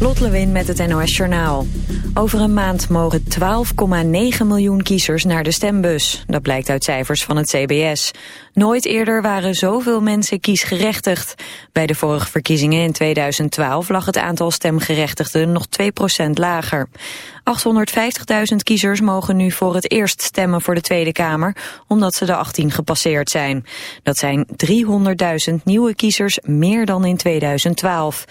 Lot Lewin met het NOS Journaal. Over een maand mogen 12,9 miljoen kiezers naar de stembus. Dat blijkt uit cijfers van het CBS. Nooit eerder waren zoveel mensen kiesgerechtigd. Bij de vorige verkiezingen in 2012 lag het aantal stemgerechtigden nog 2% lager. 850.000 kiezers mogen nu voor het eerst stemmen voor de Tweede Kamer, omdat ze de 18 gepasseerd zijn. Dat zijn 300.000 nieuwe kiezers meer dan in 2012.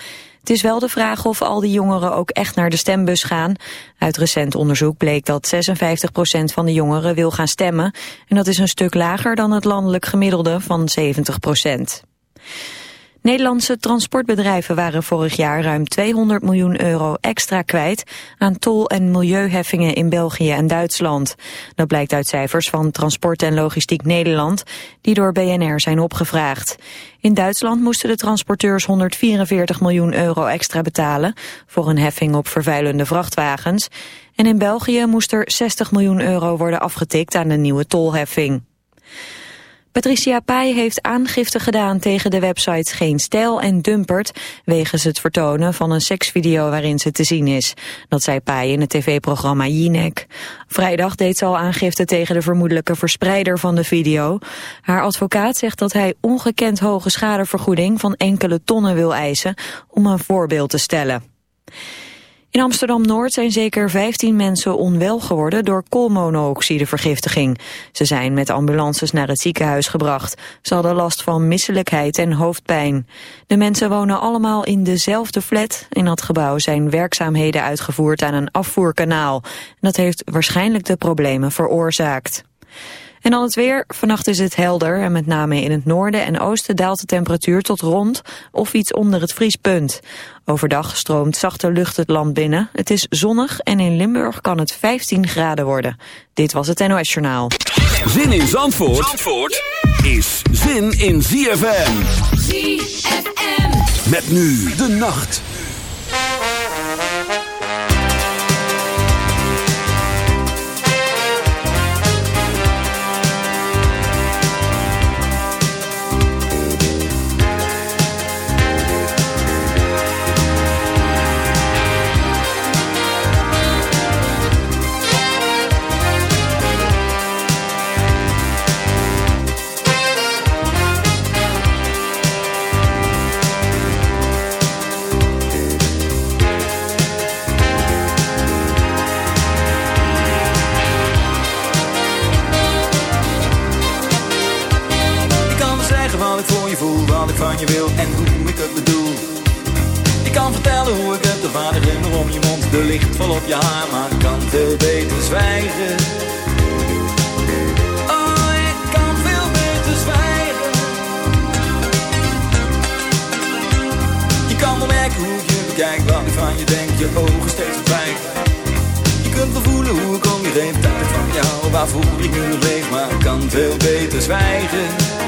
Het is wel de vraag of al die jongeren ook echt naar de stembus gaan. Uit recent onderzoek bleek dat 56% van de jongeren wil gaan stemmen. En dat is een stuk lager dan het landelijk gemiddelde van 70%. Nederlandse transportbedrijven waren vorig jaar ruim 200 miljoen euro extra kwijt aan tol- en milieuheffingen in België en Duitsland. Dat blijkt uit cijfers van Transport en Logistiek Nederland, die door BNR zijn opgevraagd. In Duitsland moesten de transporteurs 144 miljoen euro extra betalen voor een heffing op vervuilende vrachtwagens. En in België moest er 60 miljoen euro worden afgetikt aan de nieuwe tolheffing. Patricia Pai heeft aangifte gedaan tegen de websites Geen Stijl en Dumpert... wegens het vertonen van een seksvideo waarin ze te zien is. Dat zei Pai in het tv-programma Jinek. Vrijdag deed ze al aangifte tegen de vermoedelijke verspreider van de video. Haar advocaat zegt dat hij ongekend hoge schadevergoeding... van enkele tonnen wil eisen om een voorbeeld te stellen. In Amsterdam-Noord zijn zeker 15 mensen onwel geworden door koolmonooxidevergiftiging. Ze zijn met ambulances naar het ziekenhuis gebracht. Ze hadden last van misselijkheid en hoofdpijn. De mensen wonen allemaal in dezelfde flat. In dat gebouw zijn werkzaamheden uitgevoerd aan een afvoerkanaal. Dat heeft waarschijnlijk de problemen veroorzaakt. En dan het weer. Vannacht is het helder en met name in het noorden en oosten daalt de temperatuur tot rond of iets onder het vriespunt. Overdag stroomt zachte lucht het land binnen. Het is zonnig en in Limburg kan het 15 graden worden. Dit was het NOS Journaal. Zin in Zandvoort, Zandvoort is zin in ZFM. ZFM. Met nu de nacht. Je wil en hoe ik het bedoel. Ik kan vertellen hoe ik het, de vader om je mond, de licht vol op je haar, maar kan veel beter zwijgen. Oh, ik kan veel beter zwijgen. Je kan wel merken hoe je bekijk, wat ik van je denk, je ogen steeds verdwijnt. Je kunt wel voelen hoe ik om je heen, tijd van jou, waarvoor ik nu leef, maar kan veel beter zwijgen.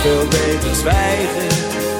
Veel beter zwijgen.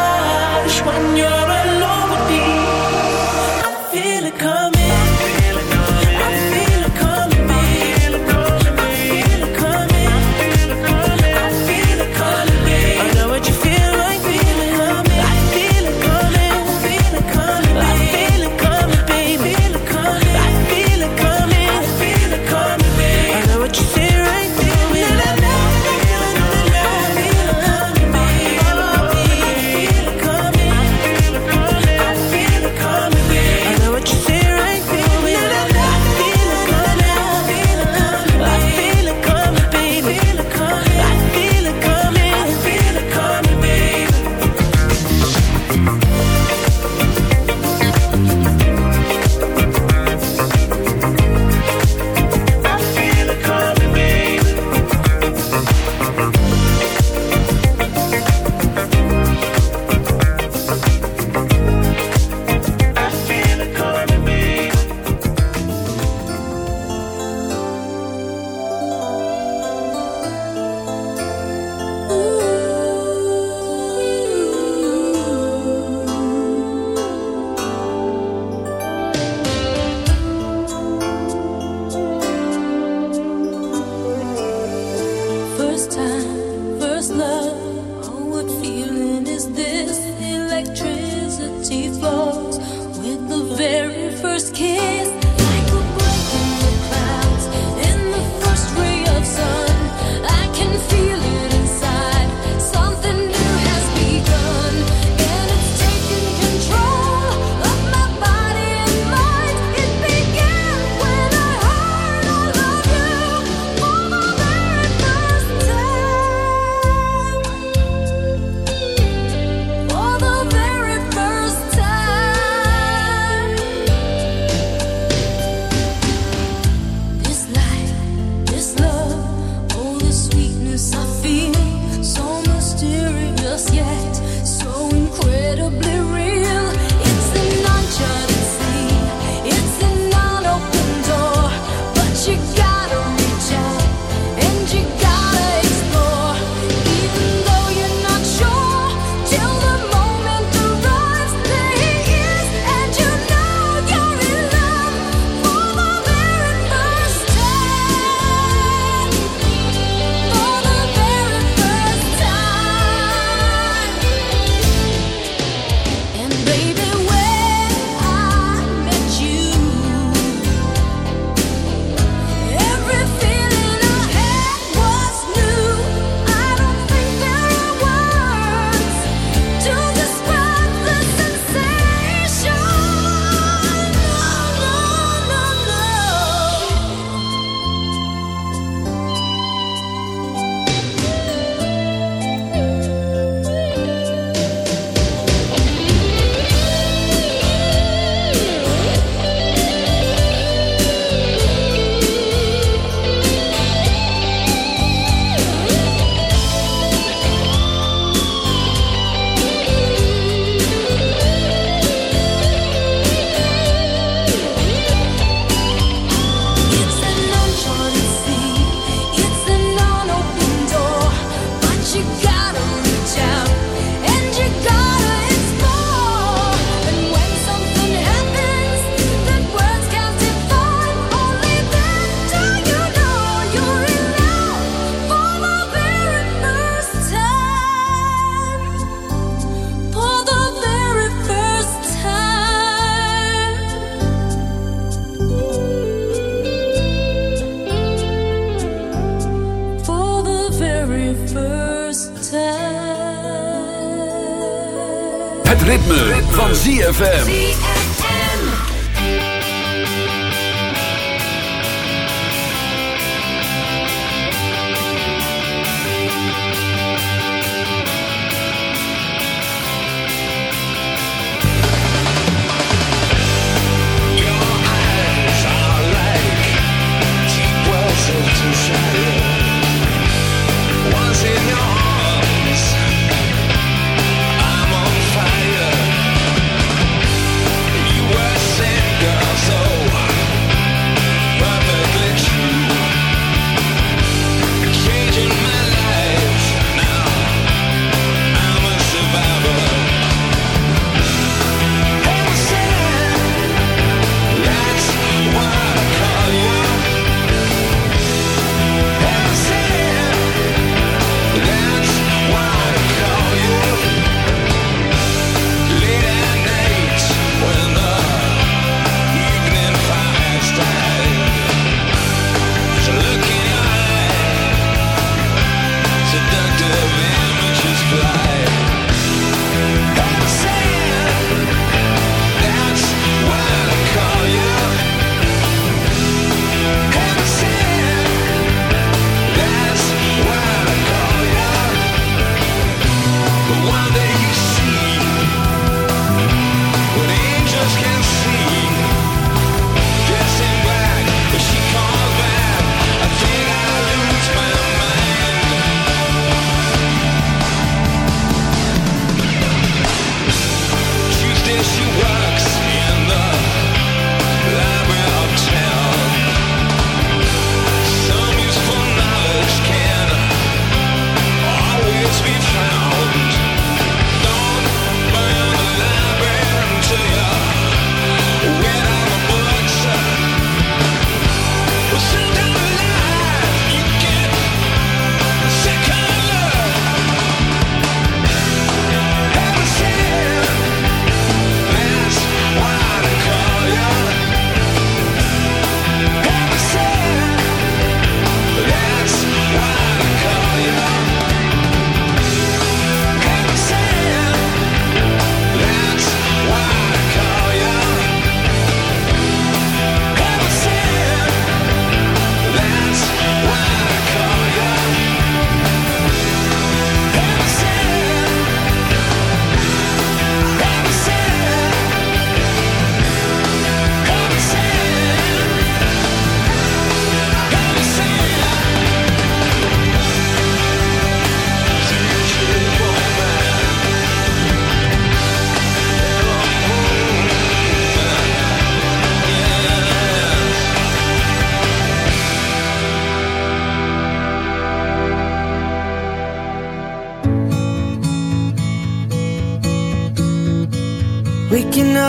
ZFM.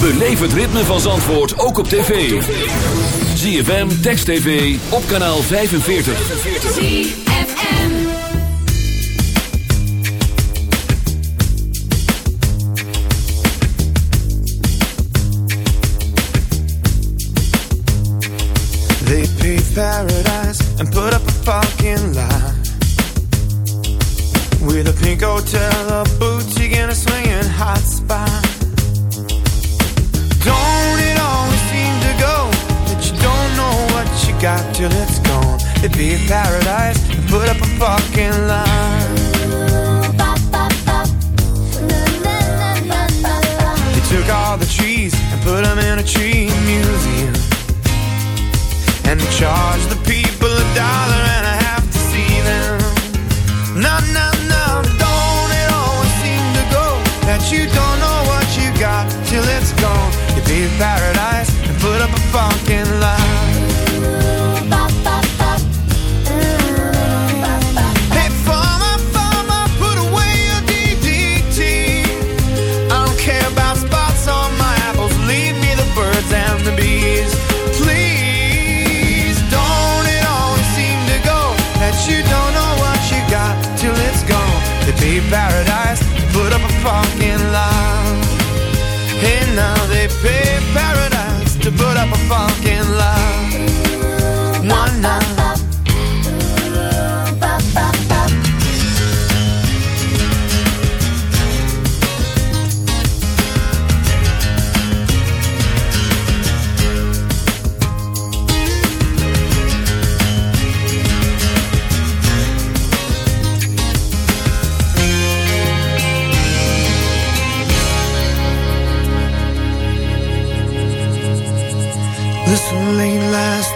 Beleef het ritme van Zandvoort ook op tv. ZFM, Text TV, op kanaal 45. ZFM. They paved paradise and put up a fucking lie. With a pink hotel, a boutique, and a swinging paradise and put up a fucking lie. They took all the trees and put them in a tree museum. And they charge the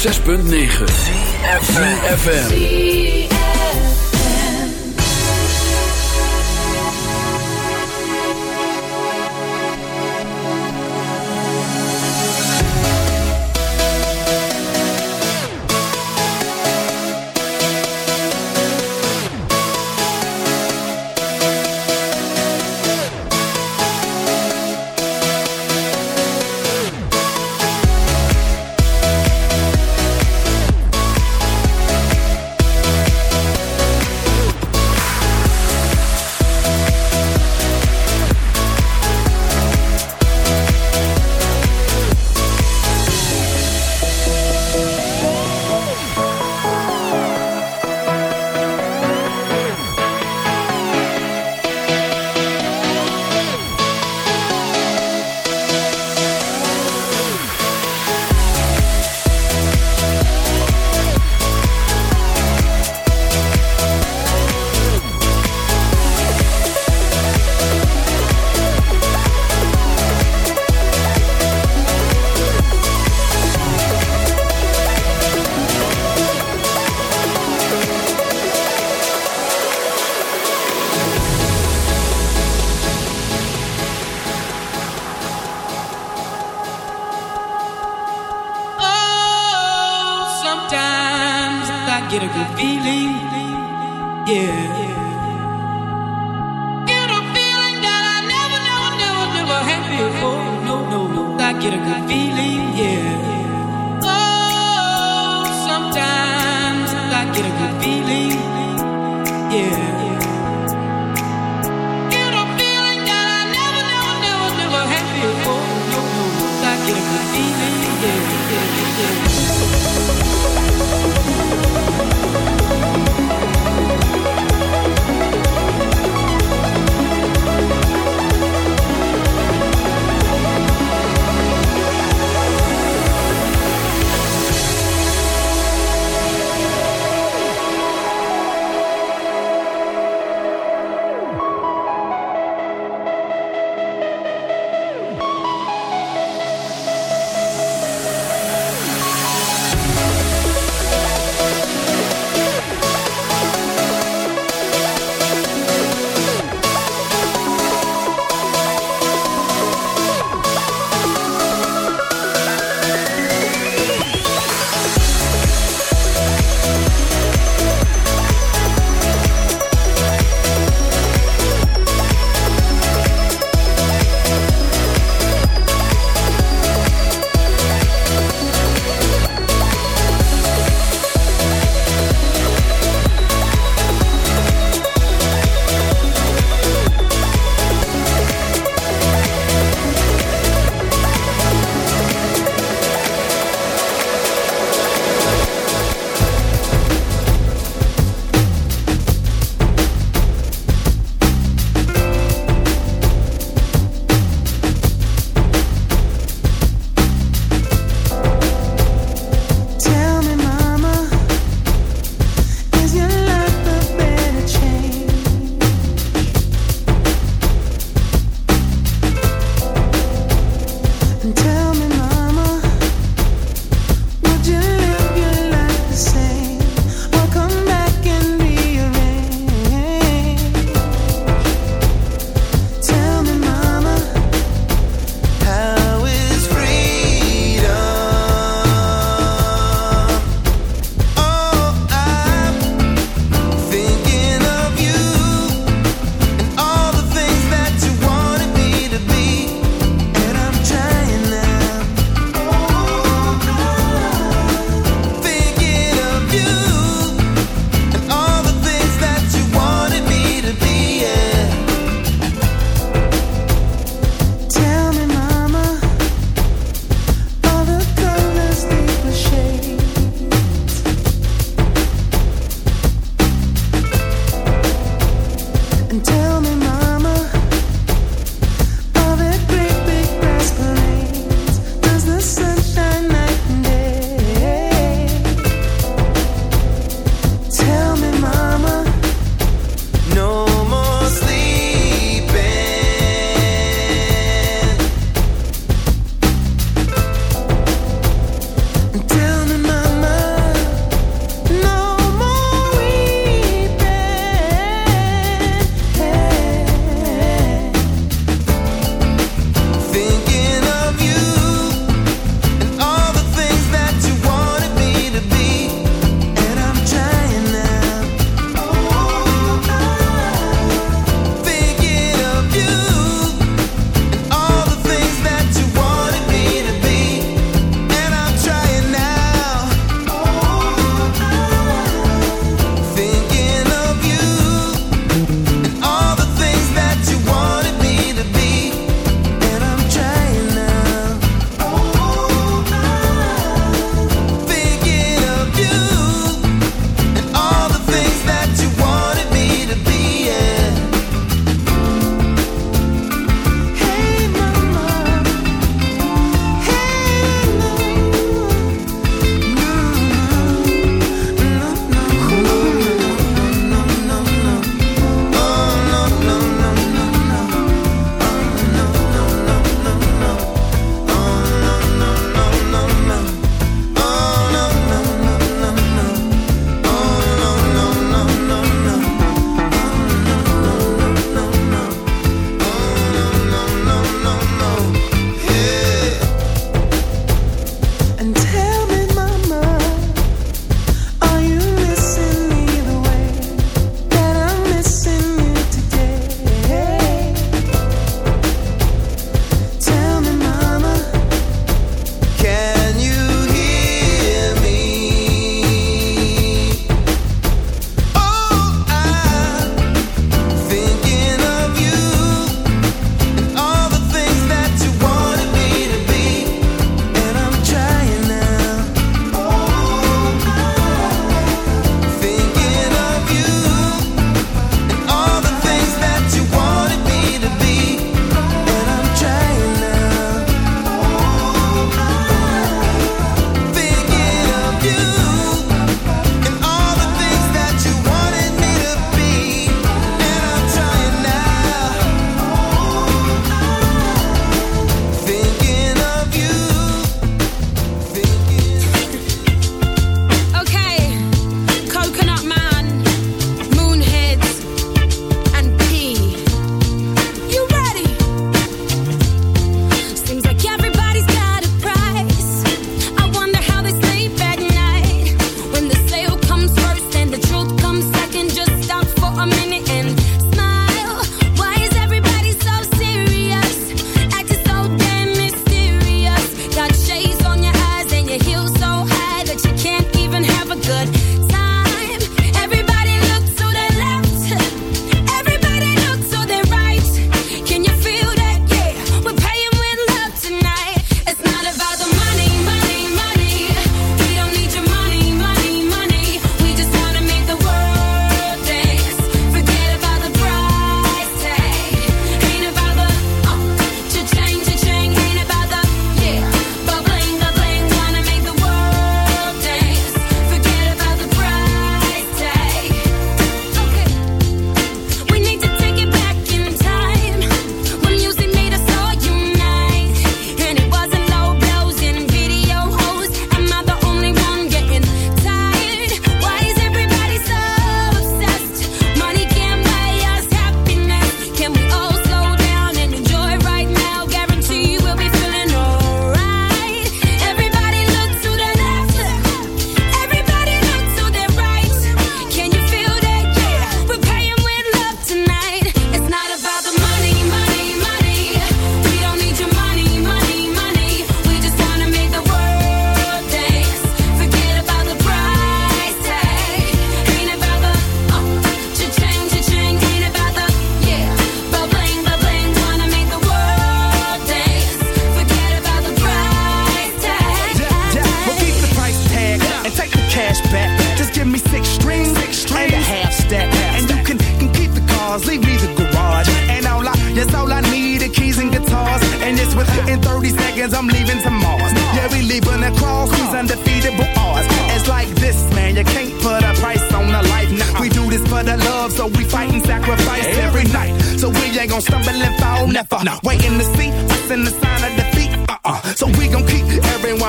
106.9 FM.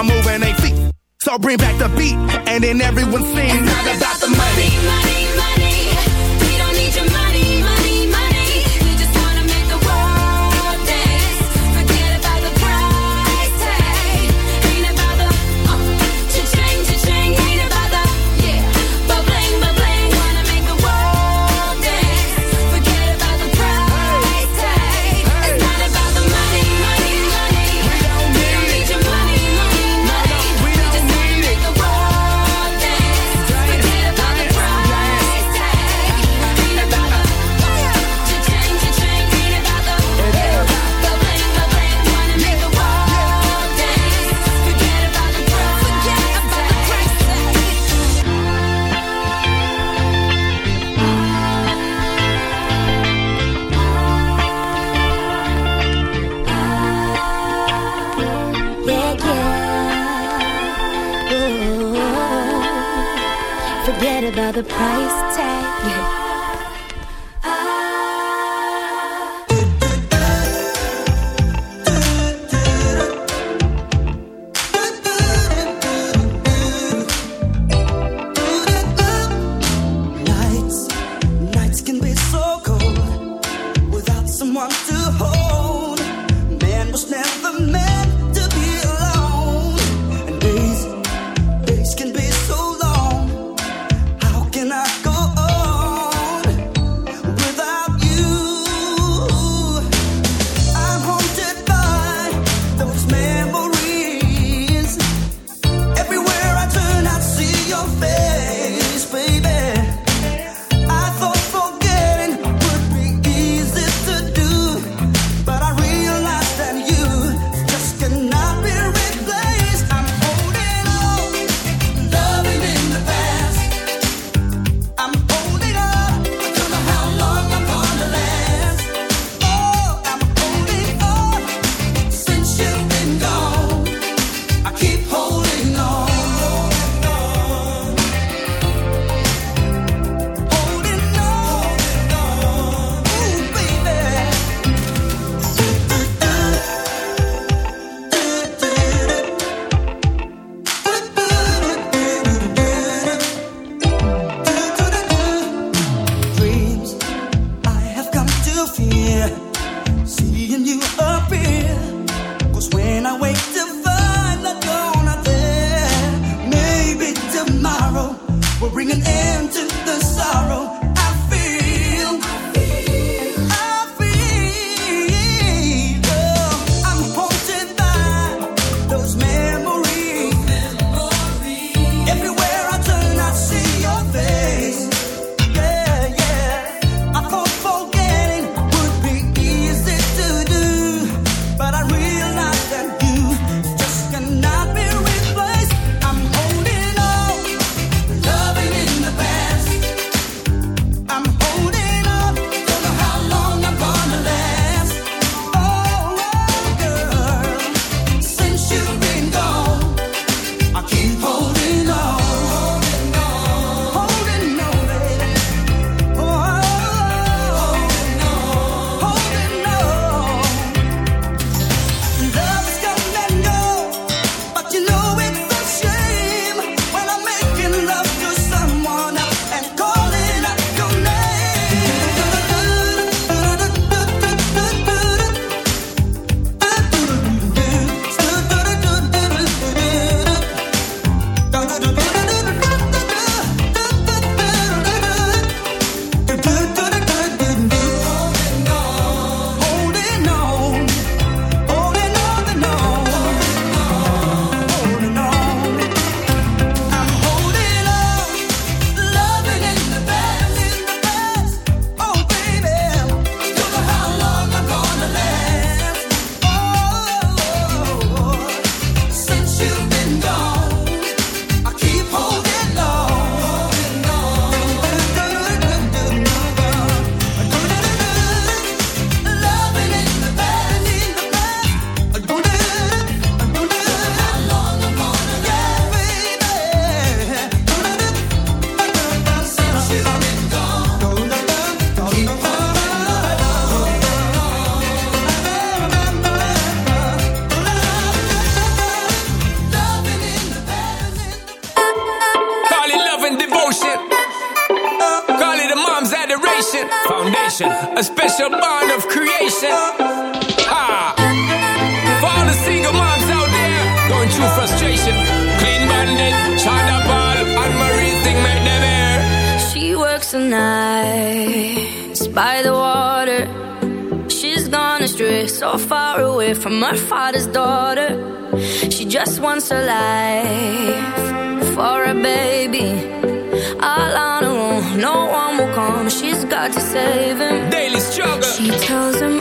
I'm moving their feet. So bring back the beat, and then everyone sings. It's not about the money, money, money. the price. Daily struggle. She tells him.